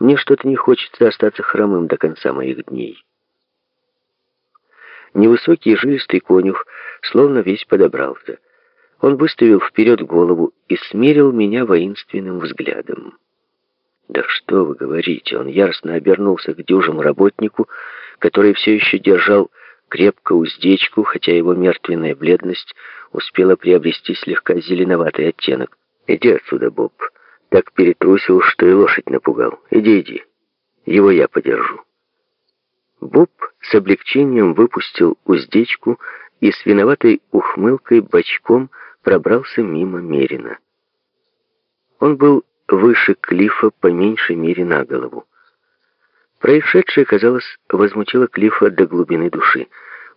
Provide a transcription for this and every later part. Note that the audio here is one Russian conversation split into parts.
Мне что-то не хочется остаться хромым до конца моих дней. Невысокий жилистый конюх словно весь подобрался. Он выставил вперед голову и смерил меня воинственным взглядом. «Да что вы говорите!» Он яростно обернулся к дюжему работнику, который все еще держал крепко уздечку, хотя его мертвенная бледность успела приобрести слегка зеленоватый оттенок. «Иди отсюда, Боб!» Так перетрусил, что и лошадь напугал. «Иди, иди, его я подержу». Боб с облегчением выпустил уздечку и с виноватой ухмылкой бочком пробрался мимо Мерина. Он был выше Клифа по меньшей мере на голову. Происшедшее, казалось, возмутило Клифа до глубины души.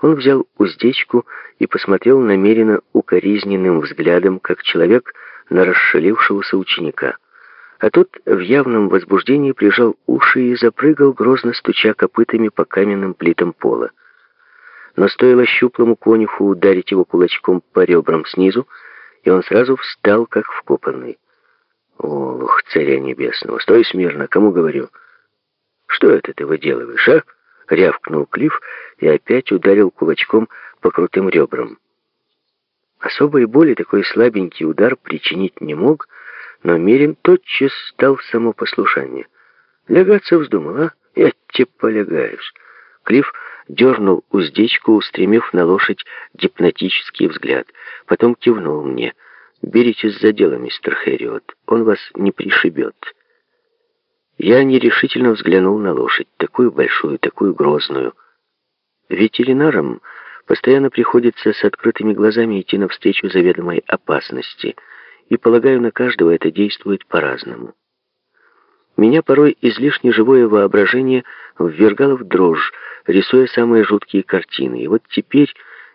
Он взял уздечку и посмотрел намеренно укоризненным взглядом, как человек на расшалившегося ученика. А тот в явном возбуждении прижал уши и запрыгал, грозно стуча копытами по каменным плитам пола. Но стоило щуплому конюху ударить его кулачком по ребрам снизу, и он сразу встал, как вкопанный. «Олух, царя небесного, стой смирно, кому говорю?» «Что это ты выделываешь, а?» — рявкнул Клифф и опять ударил кулачком по крутым ребрам. Особой боли такой слабенький удар причинить не мог, но Мирин тотчас стал в само послушание. Лягаться вздумал, а? Я тебе полягаюсь. Клифф дернул уздечку, устремив на лошадь гипнотический взгляд. Потом кивнул мне. «Беритесь за дело, мистер Хэриот. Он вас не пришибет». Я нерешительно взглянул на лошадь, такую большую, такую грозную. Ветеринарам постоянно приходится с открытыми глазами идти навстречу заведомой опасности, и, полагаю, на каждого это действует по-разному. Меня порой излишне живое воображение ввергало в дрожь, рисуя самые жуткие картины, и вот теперь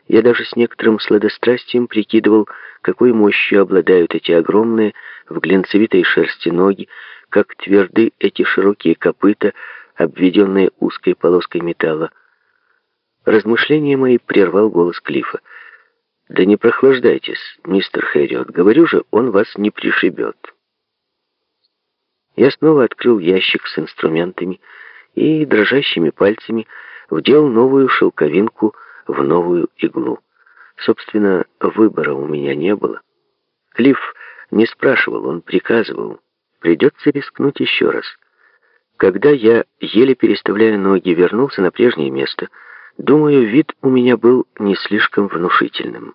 я даже с некоторым сладострастием прикидывал, какой мощью обладают эти огромные в глинцевитой шерсти ноги, как тверды эти широкие копыта, обведенные узкой полоской металла. Размышления мои прервал голос Клифа. «Да не прохлаждайтесь, мистер Хэриот. Говорю же, он вас не пришибет». Я снова открыл ящик с инструментами и дрожащими пальцами вдел новую шелковинку в новую иглу. Собственно, выбора у меня не было. Клифф не спрашивал, он приказывал. Придется рискнуть еще раз. Когда я, еле переставляя ноги, вернулся на прежнее место, думаю, вид у меня был не слишком внушительным.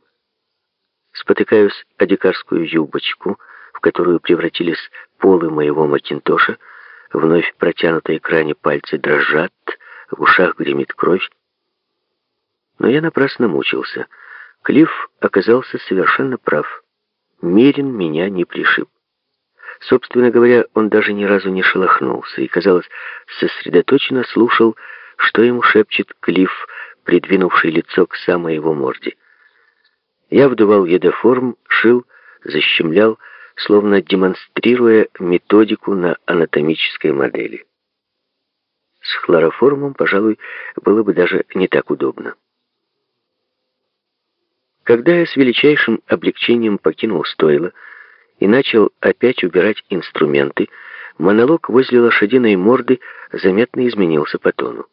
Спотыкаюсь о дикарскую юбочку, в которую превратились полы моего макинтоша, вновь протянутые к ране пальцы дрожат, в ушах гремит кровь. Но я напрасно мучился. Клифф оказался совершенно прав. Мерин меня не пришиб. Собственно говоря, он даже ни разу не шелохнулся и, казалось, сосредоточенно слушал, что ему шепчет Клифф, придвинувший лицо к самой его морде. Я вдувал едоформ, шил, защемлял, словно демонстрируя методику на анатомической модели. С хлороформом, пожалуй, было бы даже не так удобно. Когда я с величайшим облегчением покинул стойло, и начал опять убирать инструменты, монолог возле лошадиной морды заметно изменился по тону.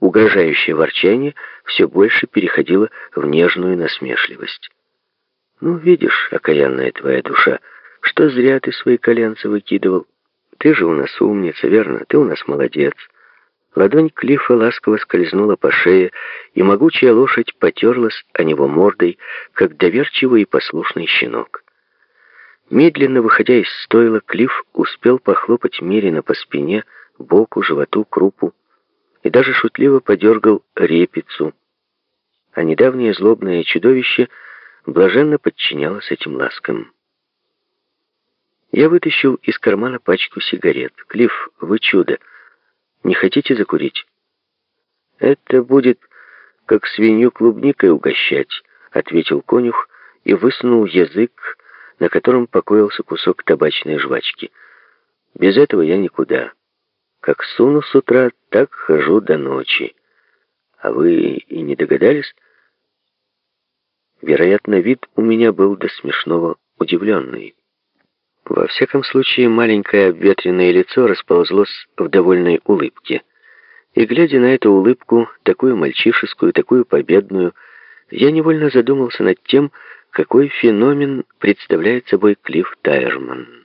Угрожающее ворчание все больше переходило в нежную насмешливость. «Ну, видишь, окаянная твоя душа, что зря ты свои коленца выкидывал. Ты же у нас умница, верно? Ты у нас молодец». Ладонь Клиффа ласково скользнула по шее, и могучая лошадь потерлась о него мордой, как доверчивый и послушный щенок. Медленно выходя из стойла, Клифф успел похлопать Мерина по спине, боку, животу, крупу и даже шутливо подергал репицу. А недавнее злобное чудовище блаженно подчинялось этим ласкам. Я вытащил из кармана пачку сигарет. «Клифф, вы чудо! Не хотите закурить?» «Это будет как свинью клубникой угощать», — ответил конюх и высунул язык, на котором покоился кусок табачной жвачки. Без этого я никуда. Как суну с утра, так хожу до ночи. А вы и не догадались? Вероятно, вид у меня был до смешного удивленный. Во всяком случае, маленькое обветренное лицо расползлось в довольной улыбке. И, глядя на эту улыбку, такую мальчишескую, такую победную, я невольно задумался над тем, какой феномен представляет собой Клифф Тайерман.